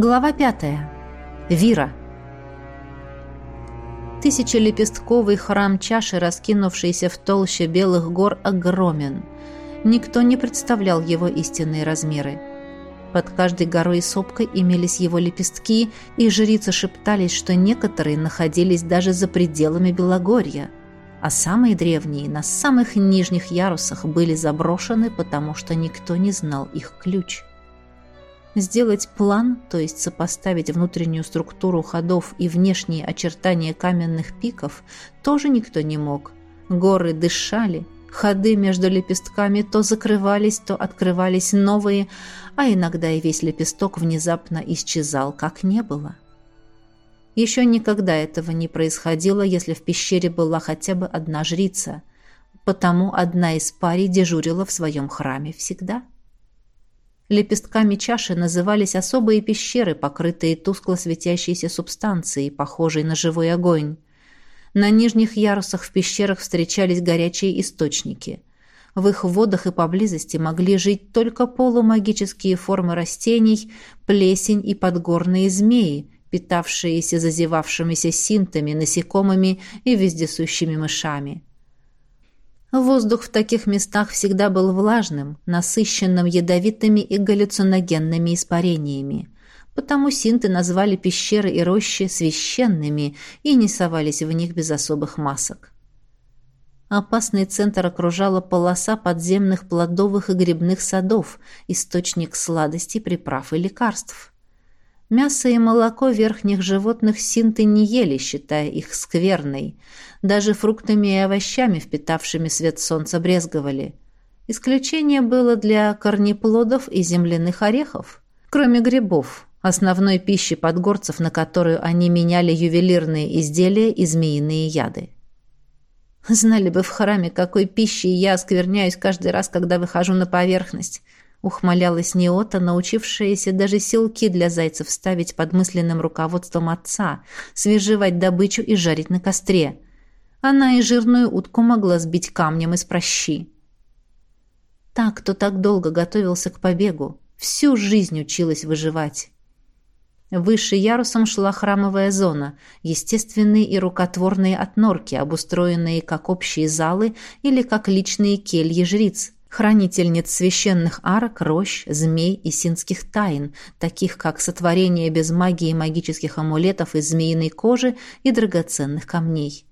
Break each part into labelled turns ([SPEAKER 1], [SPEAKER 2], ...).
[SPEAKER 1] Глава пятая. Вира. Тысячелепестковый храм чаши, раскинувшийся в толще белых гор, огромен. Никто не представлял его истинные размеры. Под каждой горой и сопкой имелись его лепестки, и жрицы шептались, что некоторые находились даже за пределами Белогорья, а самые древние на самых нижних ярусах были заброшены, потому что никто не знал их ключ. Сделать план, то есть сопоставить внутреннюю структуру ходов и внешние очертания каменных пиков, тоже никто не мог. Горы дышали, ходы между лепестками то закрывались, то открывались новые, а иногда и весь лепесток внезапно исчезал, как не было. Еще никогда этого не происходило, если в пещере была хотя бы одна жрица, потому одна из парей дежурила в своем храме всегда. — Лепестками чаши назывались особые пещеры, покрытые тускло светящейся субстанцией, похожей на живой огонь. На нижних ярусах в пещерах встречались горячие источники. В их водах и поблизости могли жить только полумагические формы растений, плесень и подгорные змеи, питавшиеся зазевавшимися синтами, насекомыми и вездесущими мышами. Воздух в таких местах всегда был влажным, насыщенным ядовитыми и галлюциногенными испарениями. Потому синты назвали пещеры и рощи священными и не совались в них без особых масок. Опасный центр окружала полоса подземных плодовых и грибных садов, источник сладостей, приправ и лекарств. Мясо и молоко верхних животных синты не ели, считая их скверной. Даже фруктами и овощами, впитавшими свет солнца, брезговали. Исключение было для корнеплодов и земляных орехов. Кроме грибов, основной пищи подгорцев, на которую они меняли ювелирные изделия и змеиные яды. Знали бы в храме, какой пищей я оскверняюсь каждый раз, когда выхожу на поверхность – Ухмылялась Неота, научившаяся даже силки для зайцев ставить под мысленным руководством отца, свежевать добычу и жарить на костре. Она и жирную утку могла сбить камнем из прощи. Так, кто так долго готовился к побегу, всю жизнь училась выживать. Выше ярусом шла храмовая зона, естественные и рукотворные отнорки, обустроенные как общие залы или как личные кельи жриц – хранительниц священных арок, рощ, змей и синских тайн, таких как сотворение без магии магических амулетов из змеиной кожи и драгоценных камней.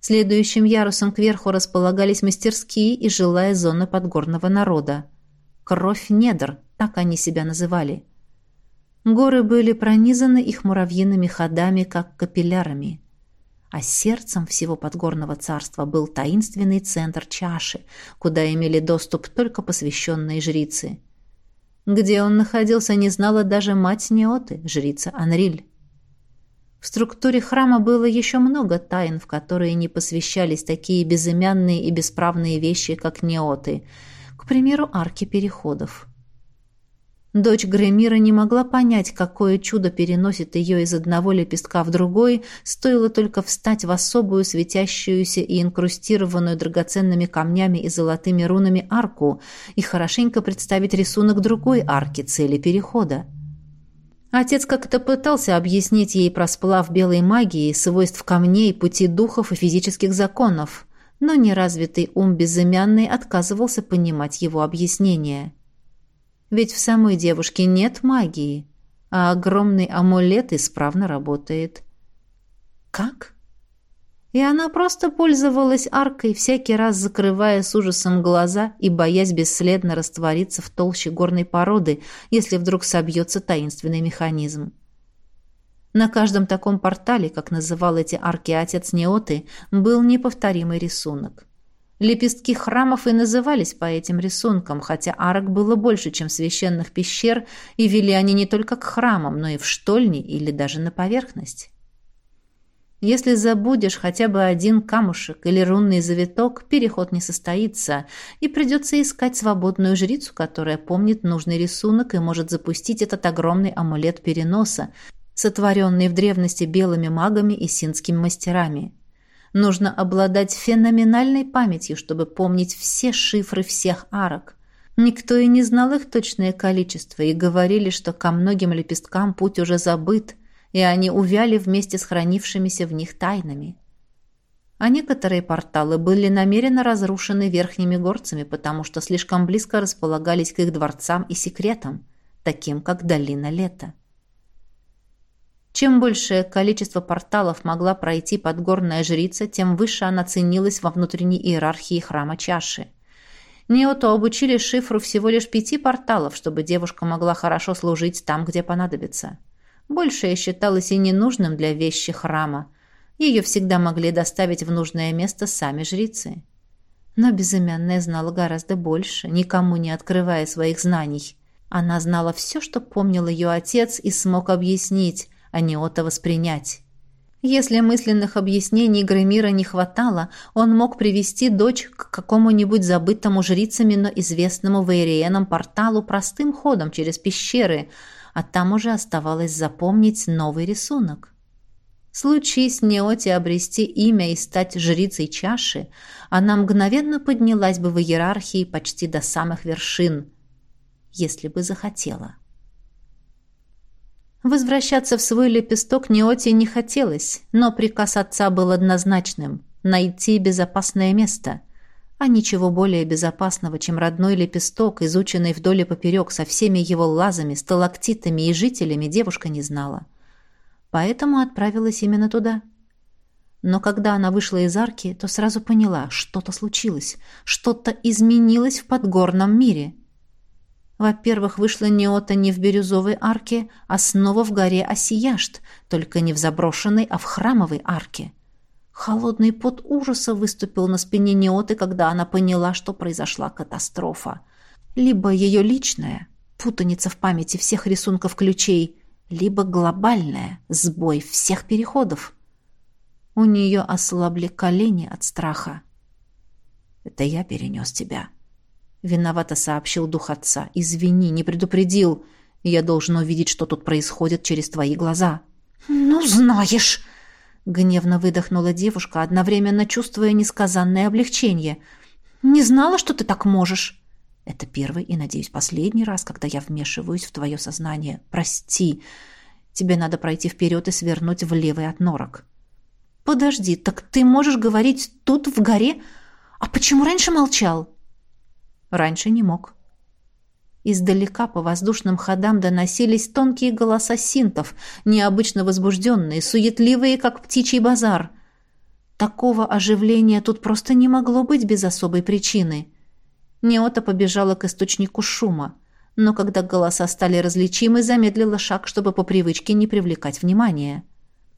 [SPEAKER 1] Следующим ярусом кверху располагались мастерские и жилая зона подгорного народа. «Кровь недр», так они себя называли. Горы были пронизаны их муравьиными ходами, как капиллярами а сердцем всего подгорного царства был таинственный центр чаши, куда имели доступ только посвященные жрицы. Где он находился, не знала даже мать Неоты, жрица Анриль. В структуре храма было еще много тайн, в которые не посвящались такие безымянные и бесправные вещи, как неоты, к примеру, арки переходов. Дочь Гремира не могла понять, какое чудо переносит ее из одного лепестка в другой, стоило только встать в особую светящуюся и инкрустированную драгоценными камнями и золотыми рунами арку и хорошенько представить рисунок другой арки цели перехода. Отец как-то пытался объяснить ей про сплав белой магии, свойств камней, пути духов и физических законов, но неразвитый ум безымянный отказывался понимать его объяснение. Ведь в самой девушке нет магии, а огромный амулет исправно работает. Как? И она просто пользовалась аркой, всякий раз закрывая с ужасом глаза и боясь бесследно раствориться в толще горной породы, если вдруг собьется таинственный механизм. На каждом таком портале, как называл эти арки отец Неоты, был неповторимый рисунок. Лепестки храмов и назывались по этим рисункам, хотя арок было больше, чем священных пещер, и вели они не только к храмам, но и в штольни или даже на поверхность. Если забудешь хотя бы один камушек или рунный завиток, переход не состоится, и придется искать свободную жрицу, которая помнит нужный рисунок и может запустить этот огромный амулет переноса, сотворенный в древности белыми магами и синскими мастерами. Нужно обладать феноменальной памятью, чтобы помнить все шифры всех арок. Никто и не знал их точное количество, и говорили, что ко многим лепесткам путь уже забыт, и они увяли вместе с хранившимися в них тайнами. А некоторые порталы были намеренно разрушены верхними горцами, потому что слишком близко располагались к их дворцам и секретам, таким как Долина Лета. Чем большее количество порталов могла пройти подгорная жрица, тем выше она ценилась во внутренней иерархии храма чаши. Неоту обучили шифру всего лишь пяти порталов, чтобы девушка могла хорошо служить там, где понадобится. Большее считалось и ненужным для вещи храма. Ее всегда могли доставить в нужное место сами жрицы. Но безымянная знала гораздо больше, никому не открывая своих знаний. Она знала все, что помнил ее отец, и смог объяснить, а Неота воспринять. Если мысленных объяснений Гремира не хватало, он мог привести дочь к какому-нибудь забытому жрицами, но известному вейриенам порталу простым ходом через пещеры, а там уже оставалось запомнить новый рисунок. Случись Неоте обрести имя и стать жрицей чаши, она мгновенно поднялась бы в иерархии почти до самых вершин, если бы захотела. Возвращаться в свой лепесток Неоте не хотелось, но приказ отца был однозначным – найти безопасное место. А ничего более безопасного, чем родной лепесток, изученный вдоль и поперек со всеми его лазами, сталактитами и жителями, девушка не знала. Поэтому отправилась именно туда. Но когда она вышла из арки, то сразу поняла – что-то случилось, что-то изменилось в подгорном мире – во-первых, вышла Неота не в бирюзовой арке, а снова в горе Осияшт, только не в заброшенной, а в храмовой арке. Холодный пот ужаса выступил на спине Неоты, когда она поняла, что произошла катастрофа. Либо ее личная, путаница в памяти всех рисунков ключей, либо глобальная, сбой всех переходов. У нее ослабли колени от страха. «Это я перенес тебя», Виновато сообщил дух отца. Извини, не предупредил. Я должен увидеть, что тут происходит через твои глаза. Ну, знаешь, гневно выдохнула девушка, одновременно чувствуя несказанное облегчение. Не знала, что ты так можешь. Это первый и, надеюсь, последний раз, когда я вмешиваюсь в твое сознание. Прости. Тебе надо пройти вперед и свернуть в левый от норок. Подожди, так ты можешь говорить тут, в горе? А почему раньше молчал? Раньше не мог. Издалека по воздушным ходам доносились тонкие голоса синтов, необычно возбужденные, суетливые, как птичий базар. Такого оживления тут просто не могло быть без особой причины. Неота побежала к источнику шума, но когда голоса стали различимы, замедлила шаг, чтобы по привычке не привлекать внимания.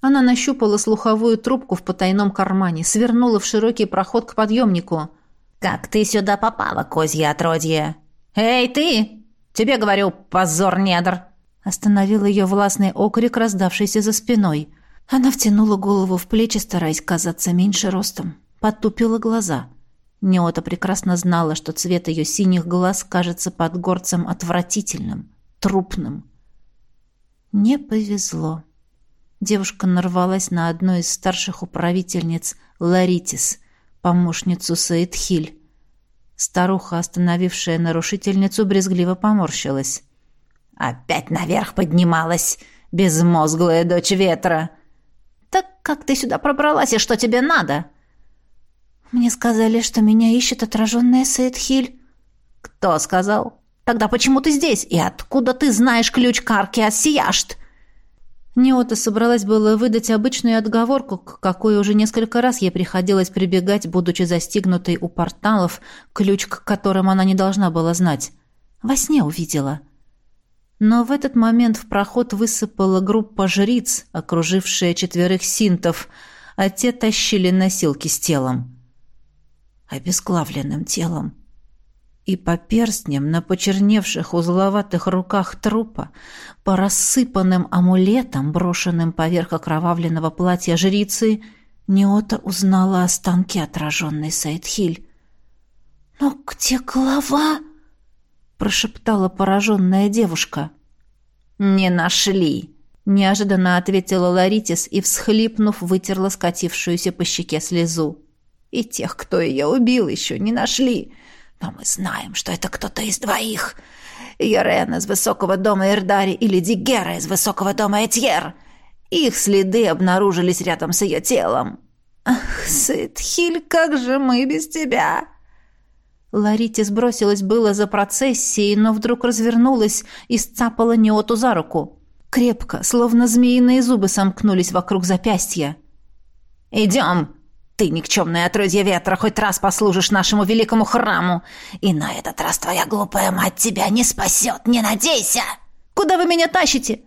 [SPEAKER 1] Она нащупала слуховую трубку в потайном кармане, свернула в широкий проход к подъемнику —
[SPEAKER 2] «Как ты сюда попала, козье отродье?» «Эй, ты! Тебе говорю, позор недр!»
[SPEAKER 1] Остановил ее властный окрик, раздавшийся за спиной. Она втянула голову в плечи, стараясь казаться меньше ростом. Подтупила глаза. Неота прекрасно знала, что цвет ее синих глаз кажется под горцем отвратительным, трупным. Не повезло. Девушка нарвалась на одну из старших управительниц Ларитис — помощницу Саидхиль. Старуха, остановившая нарушительницу, брезгливо поморщилась.
[SPEAKER 2] «Опять наверх поднималась, безмозглая дочь ветра!»
[SPEAKER 1] «Так как ты сюда пробралась и что тебе надо?» «Мне сказали, что меня ищет отраженная Саидхиль».
[SPEAKER 2] «Кто сказал? Тогда почему ты здесь? И откуда ты знаешь ключ к арке Ассияшт?»
[SPEAKER 1] Неота собралась было выдать обычную отговорку, к какой уже несколько раз ей приходилось прибегать, будучи застигнутой у порталов, ключ к которым она не должна была знать. Во сне увидела. Но в этот момент в проход высыпала группа жриц, окружившая четверых синтов, а те тащили носилки с телом. Обезглавленным телом и по перстням на почерневших узловатых руках трупа, по рассыпанным амулетам, брошенным поверх окровавленного платья жрицы, Неота узнала останки отраженной Сайдхиль. «Но где голова?» — прошептала пораженная девушка.
[SPEAKER 2] «Не нашли!»
[SPEAKER 1] — неожиданно ответила Ларитис и, всхлипнув, вытерла скатившуюся по щеке слезу.
[SPEAKER 2] «И тех, кто ее убил, еще не нашли!» Но мы знаем, что это кто-то из двоих. Йорен из высокого дома Эрдари или Дигера из высокого дома Этьер. Их следы обнаружились рядом с ее телом. Ах, Сытхиль, как же мы без тебя!»
[SPEAKER 1] Ларите сбросилась было за процессией, но вдруг развернулась и сцапала Неоту за руку. Крепко, словно змеиные зубы сомкнулись вокруг запястья.
[SPEAKER 2] «Идем! Ты, никчемное отродье ветра, хоть раз послужишь нашему великому храму, и на этот раз твоя глупая мать тебя не спасет, не надейся!»
[SPEAKER 1] «Куда вы меня тащите?»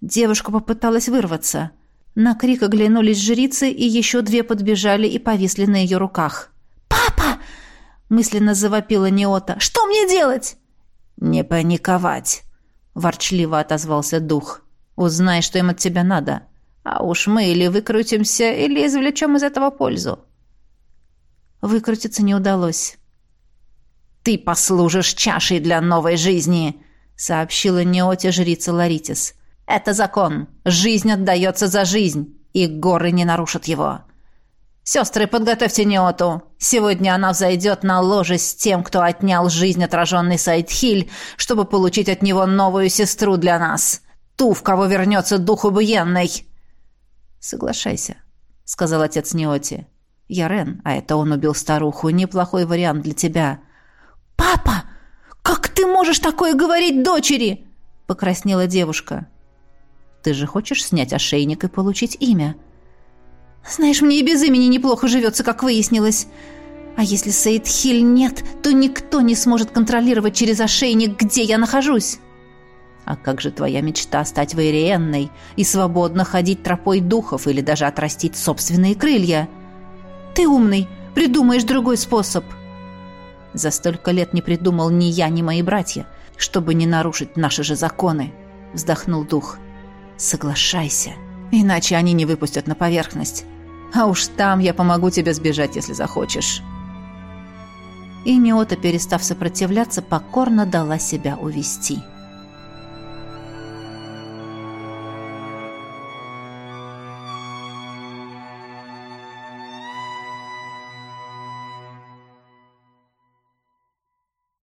[SPEAKER 1] Девушка попыталась вырваться. На крик оглянулись жрицы, и еще две подбежали и повисли на ее руках.
[SPEAKER 2] «Папа!»
[SPEAKER 1] — мысленно завопила Неота. «Что мне делать?»
[SPEAKER 2] «Не паниковать!» — ворчливо отозвался дух. «Узнай, что им от тебя надо. А уж мы или выкрутимся, или извлечем из этого пользу».
[SPEAKER 1] Выкрутиться не удалось.
[SPEAKER 2] «Ты послужишь чашей для новой жизни!» — сообщила Неоте жрица Ларитис. «Это закон. Жизнь отдается за жизнь, и горы не нарушат его. Сестры, подготовьте Неоту. Сегодня она взойдет на ложе с тем, кто отнял жизнь отраженный Сайдхиль, чтобы получить от него новую сестру для нас. Ту, в кого вернется дух убиенный».
[SPEAKER 1] «Соглашайся», — сказал отец Неоти. «Ярен, а это он убил старуху, неплохой вариант для тебя».
[SPEAKER 2] «Папа, как ты можешь такое говорить дочери?» — покраснела девушка.
[SPEAKER 1] «Ты же хочешь снять ошейник и получить имя?»
[SPEAKER 2] Знаешь, мне и без имени неплохо живется, как выяснилось. А если Сейд Хиль нет, то никто не сможет контролировать через ошейник, где я нахожусь.
[SPEAKER 1] А как же твоя мечта стать вейриенной и свободно ходить тропой духов или даже отрастить собственные крылья?
[SPEAKER 2] Ты умный, придумаешь другой способ.
[SPEAKER 1] За столько лет не придумал ни я, ни мои братья, чтобы не нарушить наши же законы, вздохнул дух. Соглашайся, иначе они не выпустят на поверхность. А уж там я помогу тебе сбежать, если захочешь». И Неота, перестав сопротивляться, покорно дала себя увести.